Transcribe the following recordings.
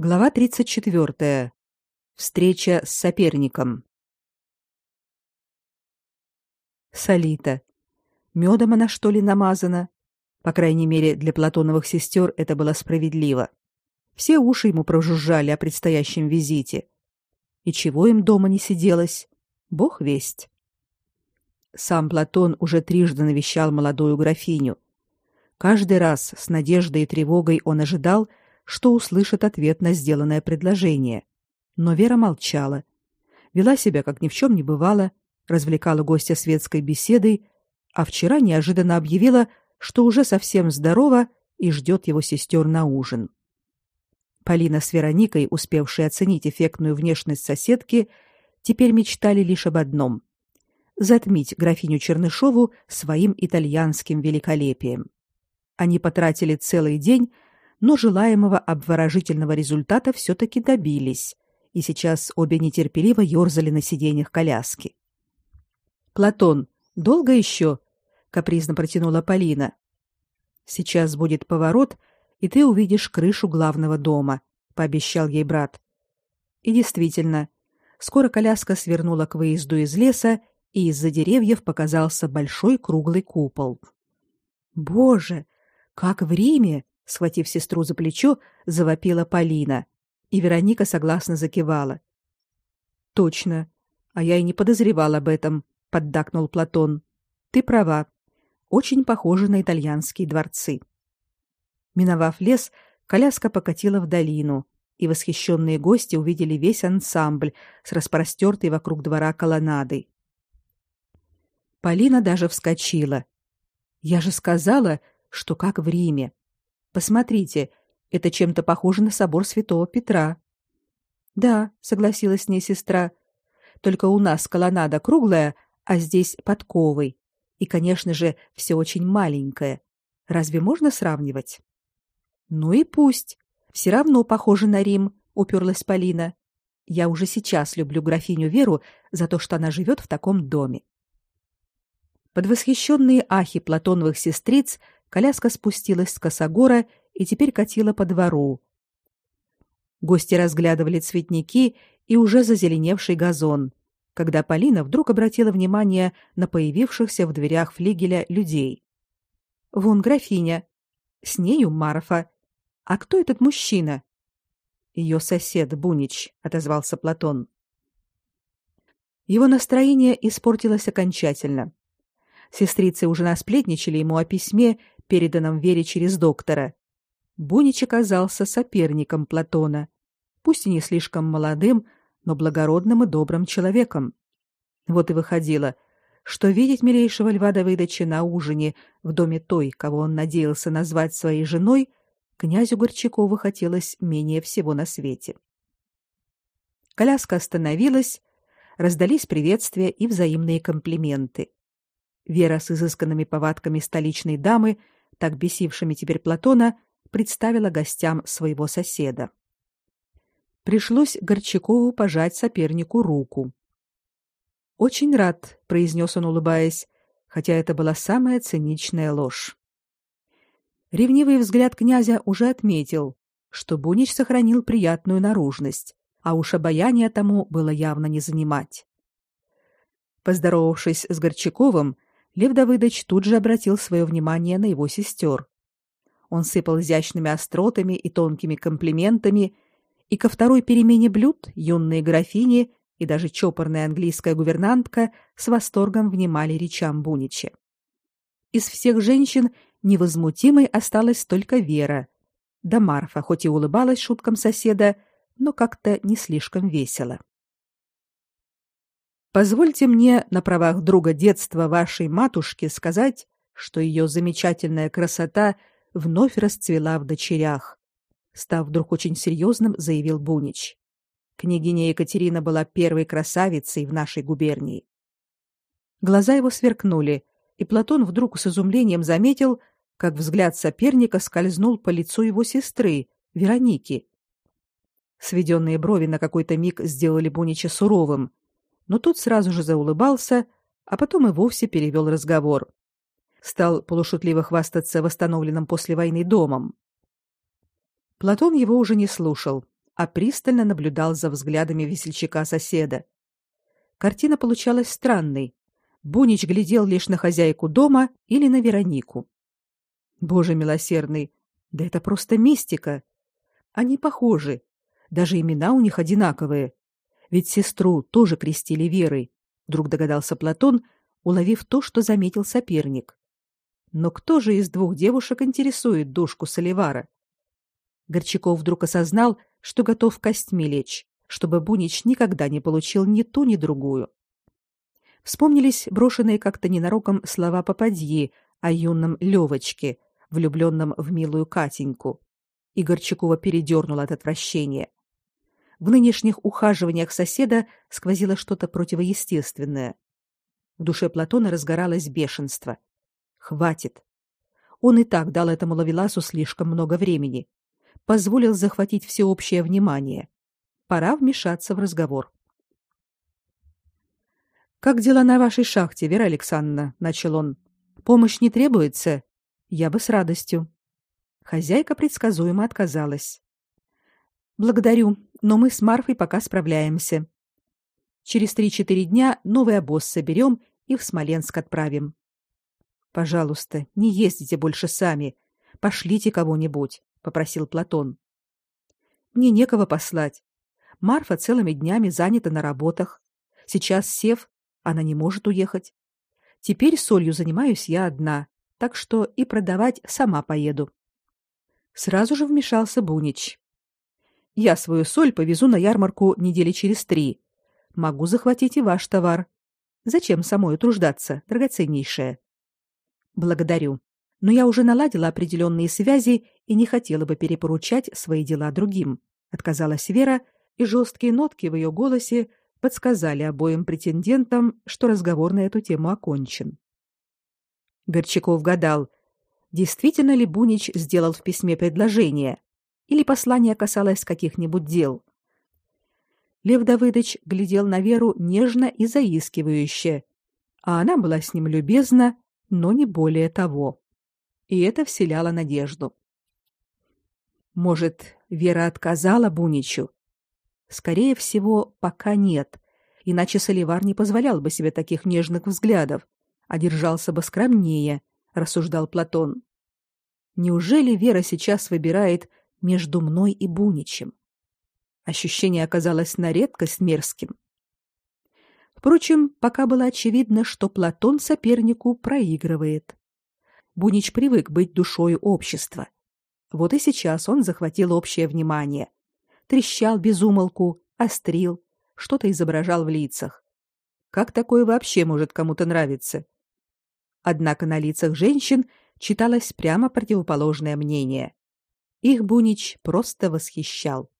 Глава 34. Встреча с соперником. Солита. Медом она что ли намазана? По крайней мере, для Платоновых сестер это было справедливо. Все уши ему прожужжали о предстоящем визите. И чего им дома не сиделось? Бог весть. Сам Платон уже трижды навещал молодую графиню. Каждый раз с надеждой и тревогой он ожидал, что услышит ответ на сделанное предложение. Но Вера молчала, вела себя как ни в чем не бывало, развлекала гостя светской беседой, а вчера неожиданно объявила, что уже совсем здорова и ждет его сестер на ужин. Полина с Вероникой, успевшие оценить эффектную внешность соседки, теперь мечтали лишь об одном — затмить графиню Чернышову своим итальянским великолепием. Они потратили целый день, но желаемого обворожительного результата все-таки добились, и сейчас обе нетерпеливо ерзали на сиденьях коляски. «Платон, долго еще?» — капризно протянула Полина. «Сейчас будет поворот, и ты увидишь крышу главного дома», — пообещал ей брат. И действительно, скоро коляска свернула к выезду из леса, и из-за деревьев показался большой круглый купол. «Боже, как в Риме!» Схватив сестру за плечо, завопила Полина, и Вероника согласно закивала. Точно. А я и не подозревал об этом, поддакнул Платон. Ты права. Очень похоже на итальянские дворцы. Миновав лес, коляска покатила в долину, и восхищенные гости увидели весь ансамбль с распростертой вокруг двора колоннадой. Полина даже вскочила. Я же сказала, что как в Риме. Посмотрите, это чем-то похоже на собор Святого Петра. Да, согласилась с ней сестра. Только у нас колоннада круглая, а здесь подковой. И, конечно же, все очень маленькое. Разве можно сравнивать? Ну и пусть. Все равно похоже на Рим, уперлась Полина. Я уже сейчас люблю графиню Веру за то, что она живет в таком доме. Под восхищенные ахи Платоновых сестриц коляска спустилась с косогора и теперь катила по двору. Гости разглядывали цветники и уже зазеленевший газон, когда Полина вдруг обратила внимание на появившихся в дверях флигеля людей. Вон графиня, с нею Марфа. А кто этот мужчина? Ее сосед Бунич, отозвался Платон. Его настроение испортилось окончательно. Сестрицы уже насплетничали ему о письме переданном Вере через доктора. Бунич оказался соперником Платона, пусть и не слишком молодым, но благородным и добрым человеком. Вот и выходило, что видеть милейшего Льва Давыдовича на ужине в доме той, кого он надеялся назвать своей женой, князю Горчакову хотелось менее всего на свете. Коляска остановилась, раздались приветствия и взаимные комплименты. Вера с изысканными повадками столичной дамы так бесившими теперь Платона, представила гостям своего соседа. Пришлось Горчакову пожать сопернику руку. Очень рад, произнес он, улыбаясь, хотя это была самая циничная ложь. Ревнивый взгляд князя уже отметил, что Бунич сохранил приятную наружность, а уж обаяние тому было явно не занимать. Поздоровавшись с Горчаковым, Лев Давыдович тут же обратил свое внимание на его сестер. Он сыпал изящными остротами и тонкими комплиментами, и ко второй перемене блюд юные графини и даже чопорная английская гувернантка с восторгом внимали речам Бунича. Из всех женщин невозмутимой осталась только Вера. Да Марфа хоть и улыбалась шуткам соседа, но как-то не слишком весело. Позвольте мне на правах друга детства вашей матушки сказать, что ее замечательная красота вновь расцвела в дочерях, став вдруг очень серьезным, заявил Бунич. Княгиня Екатерина была первой красавицей в нашей губернии. Глаза его сверкнули, и Платон вдруг с изумлением заметил, как взгляд соперника скользнул по лицу его сестры, Вероники. Сведенные брови на какой-то миг сделали Бунича суровым, но тут сразу же заулыбался, а потом и вовсе перевел разговор. Стал полушутливо хвастаться восстановленным после войны домом. Платон его уже не слушал, а пристально наблюдал за взглядами весельчака-соседа. Картина получалась странной. Бунич глядел лишь на хозяйку дома или на Веронику. Боже милосердный, да это просто мистика. Они похожи. Даже имена у них одинаковые. Ведь сестру тоже крестили Верой, вдруг догадался Платон, уловив то, что заметил соперник. Но кто же из двух девушек интересует душку Соливара? Горчаков вдруг осознал, что готов костьми лечь, чтобы Бунич никогда не получил ни ту, ни другую. Вспомнились брошенные как-то ненароком слова попадьи о юном Левочке, влюбленном в милую Катеньку. И Горчакова передернуло от отвращения. В нынешних ухаживаниях соседа сквозило что-то противоестественное. В душе Платона разгоралось бешенство. Хватит. Он и так дал этому Лавеласу слишком много времени позволил захватить всеобщее внимание. Пора вмешаться в разговор. Как дела на вашей шахте, Вера Александровна, начал он. Помощь не требуется? Я бы с радостью. Хозяйка предсказуемо отказалась. Благодарю, но мы с Марфой пока справляемся. Через три-четыре дня новый обоз соберем и в Смоленск отправим. Пожалуйста, не ездите больше сами. Пошлите кого-нибудь попросил Платон. Мне некого послать. Марфа целыми днями занята на работах. Сейчас сев, она не может уехать. Теперь солью занимаюсь я одна, так что и продавать сама поеду. Сразу же вмешался Бунич. Я свою соль повезу на ярмарку недели через три. Могу захватить и ваш товар. Зачем самой утруждаться, драгоценнейшее? Благодарю но я уже наладила определенные связи и не хотела бы перепоручать свои дела другим, отказалась Вера, и жесткие нотки в ее голосе подсказали обоим претендентам, что разговор на эту тему окончен. Горчаков гадал, действительно ли Бунич сделал в письме предложение, или послание касалось каких-нибудь дел. Лев Давыдович глядел на Веру нежно и заискивающе, а она была с ним любезна, но не более того и это вселяло надежду. Может, Вера отказала Буничу? Скорее всего, пока нет, иначе Соливар не позволял бы себе таких нежных взглядов, а держался бы скромнее, рассуждал Платон. Неужели Вера сейчас выбирает между мной и Буничем? Ощущение оказалось на редкость мерзким. Впрочем, пока было очевидно, что Платон сопернику проигрывает. Бунич привык быть душой общества. Вот и сейчас он захватил общее внимание. Трещал без умолку, острил, что-то изображал в лицах. Как такое вообще может кому-то нравиться? Однако на лицах женщин читалось прямо противоположное мнение. Их Бунич просто восхищал.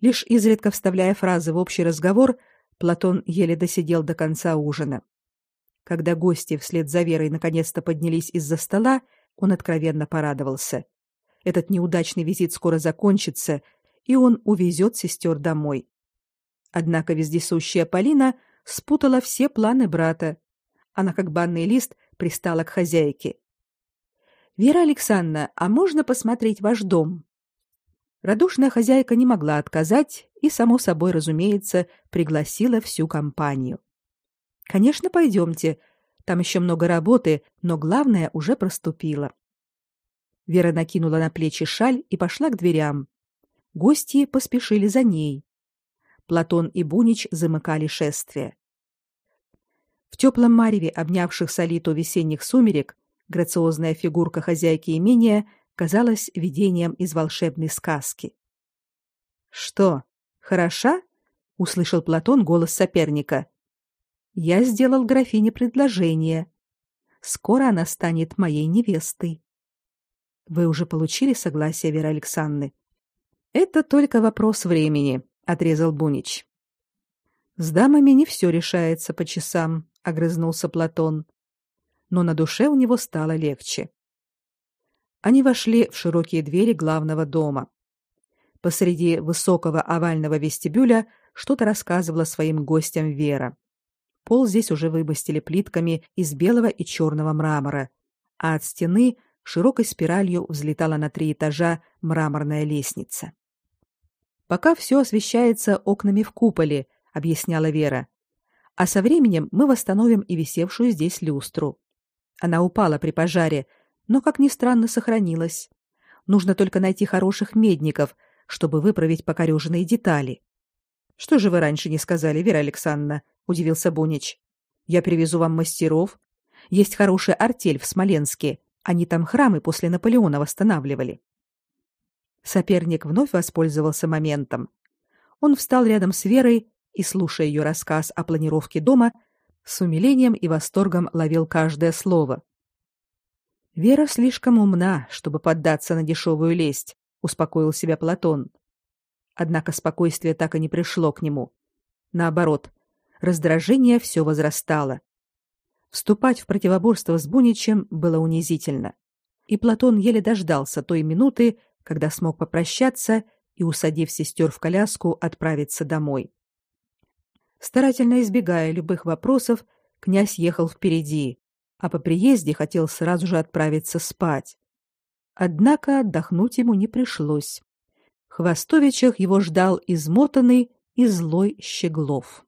Лишь изредка вставляя фразы в общий разговор, Платон еле досидел до конца ужина. Когда гости вслед за Верой наконец-то поднялись из-за стола, он откровенно порадовался. Этот неудачный визит скоро закончится, и он увезет сестер домой. Однако вездесущая Полина спутала все планы брата. Она как банный лист пристала к хозяйке. Вера Александровна, а можно посмотреть ваш дом? Радушная хозяйка не могла отказать и само собой, разумеется, пригласила всю компанию. Конечно, пойдемте. Там еще много работы, но главное уже проступило. Вера накинула на плечи шаль и пошла к дверям. Гости поспешили за ней. Платон и Бунич замыкали шествие. В теплом мареве обнявших Солиту весенних сумерек грациозная фигурка хозяйки имения казалась видением из волшебной сказки. Что, хороша? услышал Платон голос соперника я сделал графине предложение. Скоро она станет моей невестой. Вы уже получили согласие Веры Александры? Это только вопрос времени, отрезал Бунич. С дамами не все решается по часам, огрызнулся Платон. Но на душе у него стало легче. Они вошли в широкие двери главного дома. Посреди высокого овального вестибюля что-то рассказывала своим гостям Вера. Пол здесь уже выбостили плитками из белого и черного мрамора, а от стены широкой спиралью взлетала на три этажа мраморная лестница. Пока все освещается окнами в куполе, объясняла Вера. А со временем мы восстановим и висевшую здесь люстру. Она упала при пожаре, но как ни странно сохранилась. Нужно только найти хороших медников, чтобы выправить покореженные детали. Что же вы раньше не сказали, Вера Александровна? удивился Бунич. Я привезу вам мастеров. Есть хорошая артель в Смоленске. Они там храмы после Наполеона восстанавливали. Соперник вновь воспользовался моментом. Он встал рядом с Верой и, слушая ее рассказ о планировке дома, с умилением и восторгом ловил каждое слово. Вера слишком умна, чтобы поддаться на дешевую лесть, успокоил себя Платон. Однако спокойствие так и не пришло к нему. Наоборот, раздражение все возрастало. Вступать в противоборство с Буничем было унизительно. И Платон еле дождался той минуты, когда смог попрощаться и, усадив сестер в коляску, отправиться домой. Старательно избегая любых вопросов, князь ехал впереди, а по приезде хотел сразу же отправиться спать. Однако отдохнуть ему не пришлось. В Хвостовичах его ждал измотанный и злой Щеглов.